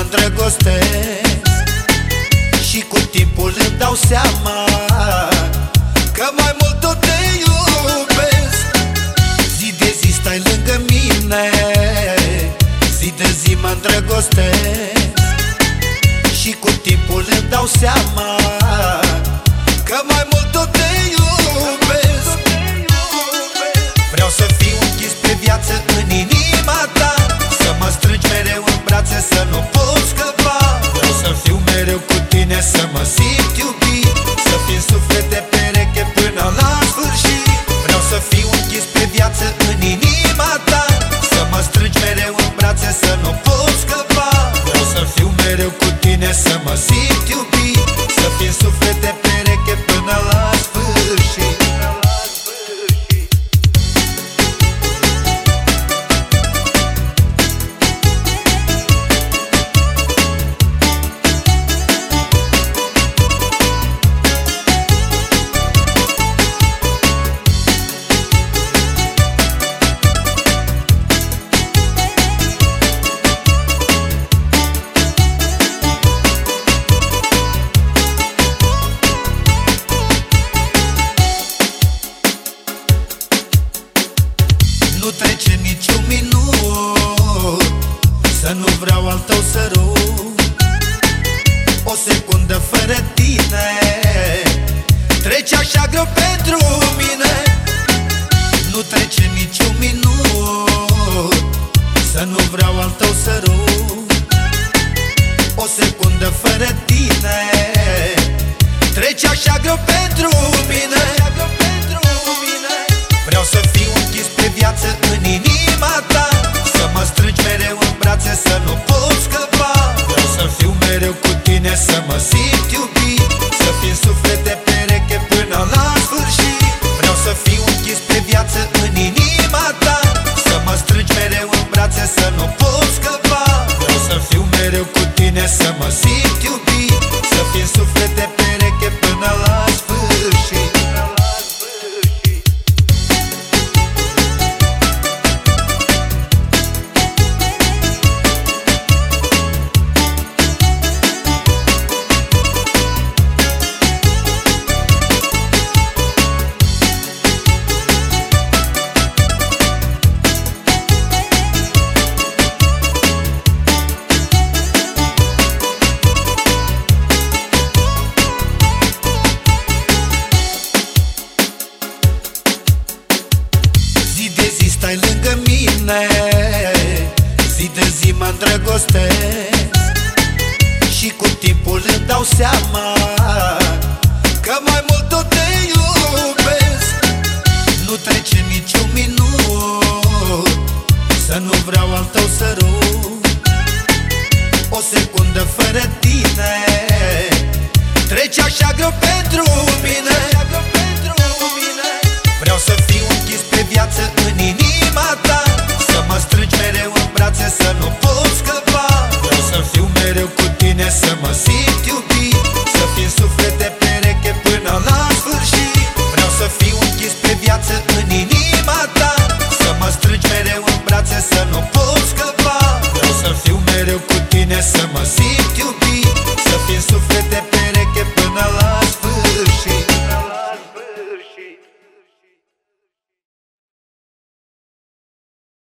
îndrăgostesc Și cu timpul îmi dau seama Că mai mult tot te iubesc. Zi de zi stai lângă mine Zi de zi mă îndrăgostesc Și cu timpul îmi dau seama Că mai mult tot te pot scăpa. Vreau să fiu mereu cu tine să mă simt iubit Să fim suflet de pereche până la Nu trece niciun minut. Să nu vreau al tău sărut O secundă fără tine. Trece așa greu pentru mine. Nu trece niciun minut cu tine îndrăgostesc Și cu timpul îmi dau seama Că mai mult tot te iubesc. Nu trece niciun minut Să nu vreau al tău sărut O secundă fără tine Trece așa greu pentru mine în inima ta. Să mă strângi mereu în brațe să nu pot